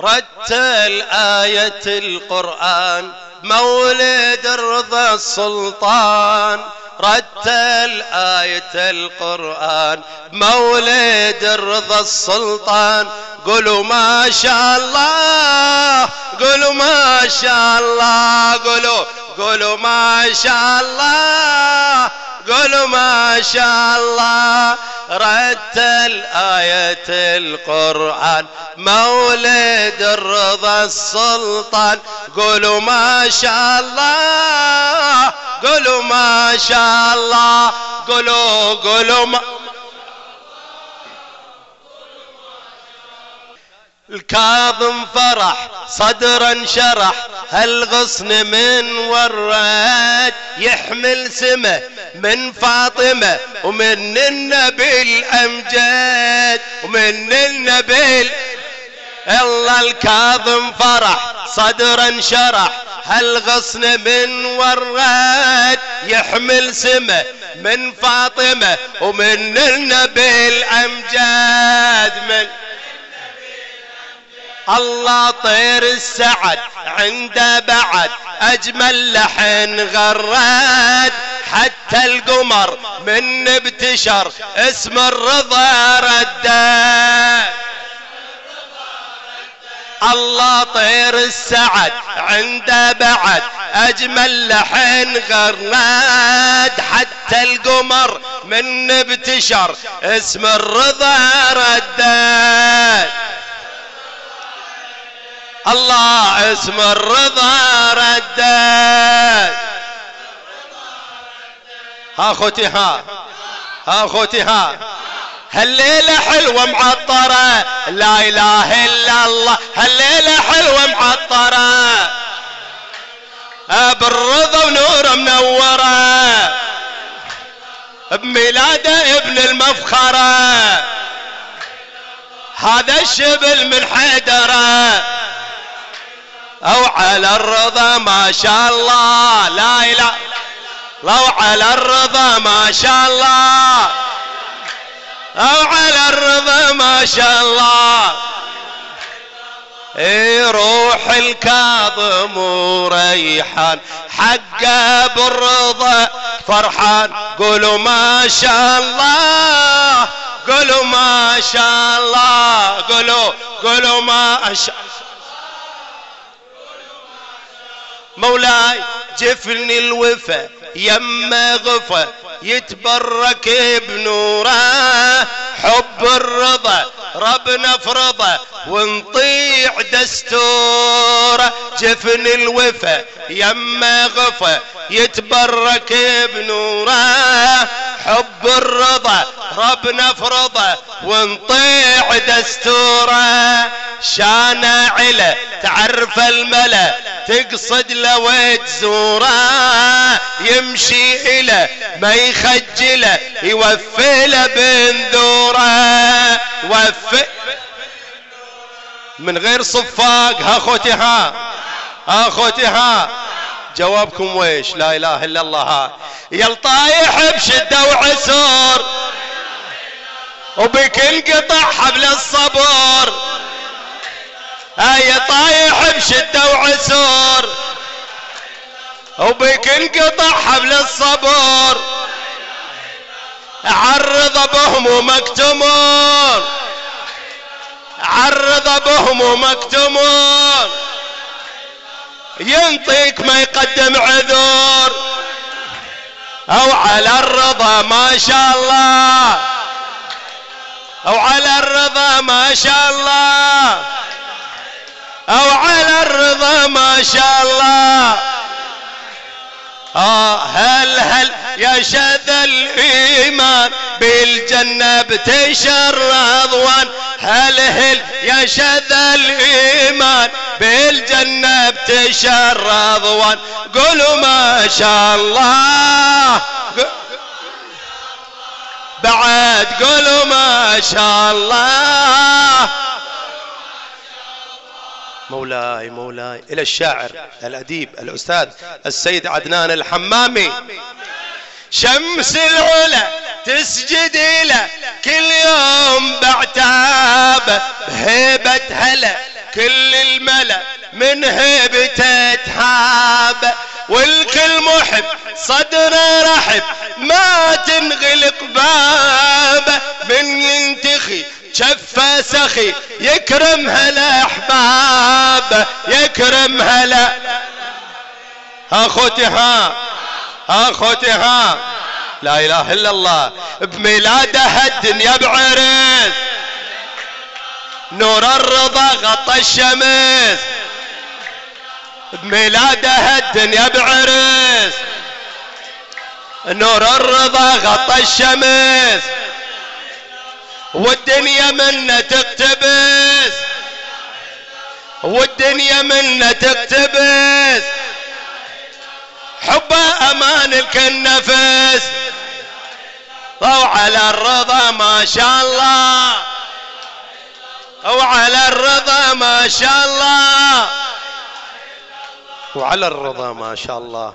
رتل آية القرآن مولد الرضا السلطان. رتل آية القرآن مولد الرضا السلطان. قولوا ما شاء الله قولوا ما شاء الله قولوا قولوا ما شاء الله. ما شاء الله رتل آية القرآن. مولد الرضا السلطان. قولوا ما شاء الله قولوا ما شاء الله قولوا قولوا ما الكاظم فرح. صدرا شرح هالغصن من وراد يحمل سمة من فاطمة ومن النبي الأمجاد ومن النبي الله الكاظم فرح صدرا شرح هالغصن من وراد يحمل سمة من فاطمة ومن النبي الأمجاد من الله طير السعد عنده بعد أجمل لحن غراد حتى القمر من ابتشر اسم الرضا رداد الله طير السعد عنده بعد أجمل لحن غراد حتى القمر من ابتشر اسم الرضا رداد اسم الرضا رداد ها اخوتي ها. ها اخوتي ها. هالليلة حلوة معطرة. لا إله إلا الله. هالليلة حلوة معطرة. بالرضا ونور منورة. بميلاده ابن المفخرة. هذا الشبل من حيدرة. أو على الرضا ما شاء الله. لا إله. لو على الرضا ما شاء الله. أو على الرضا ما شاء الله. إي روح الكاظم وريحان. حقه بالرضا فرحان. قولوا ما شاء الله. قولوا ما شاء الله. قولوا قولوا ما شاء الله. مولاي جفن الوفا يما غفا يتبرك بنوره حب الرضا ربنا فرضه ونطيع دستوره جفن الوفا يما غفا يتبرك بنوره حب الرضا ربنا فرضه ونطيع دستوره شان عله تعرف الملأ تقصد له وتزوره يمشي إله ما يخجله يوفي له بنذوره وفي من غير صفاق ها أخوتي ها. أخوتي ها. جوابكم ويش؟ لا إله إلا الله ها. يا طايح بشدة وعسور وبك انقطع حبل الصبر اي طايح بشدة وعسور وبك انقطع حبل الصبر. عرض بهمومك تمر عرض بهمومك تمر ينطيك ما يقدم عذور أو على الرضا ما شاء الله. أو على الرضا ما شاء الله. أو على الرضا ما شاء الله. آه هل هل يا شذ الإيمان بالجنة بتشر رضوان هل هل يا شذ الإيمان بالجنة بتشر رضوان قولوا ما شاء الله. بعد قولوا ما شاء الله. مولاي مولاي. إلى الشاعر الأديب الأستاذ السيد عدنان الحمامي. شمس العلا تسجد له كل يوم بعتاب. هيبة هلا كل الملأ من هيبته تحاب والكل محب صدره رحب ما تنغلق بابه من شفة سخي يكرم هلا احباب يكرم هلا أخوتي ها أخوتي ها لا إله إلا الله بميلاده الدنيا بعرس نور الرضا غطى الشمس بميلاده الدنيا بعرس نور الرضا غطى الشمس. والدنيا منا تقتبس. والدنيا منا تقتبس. حبه أمان الكنفس. وعلى الرضا ما شاء الله. وعلى الرضا ما شاء الله. وعلى الرضا ما شاء الله.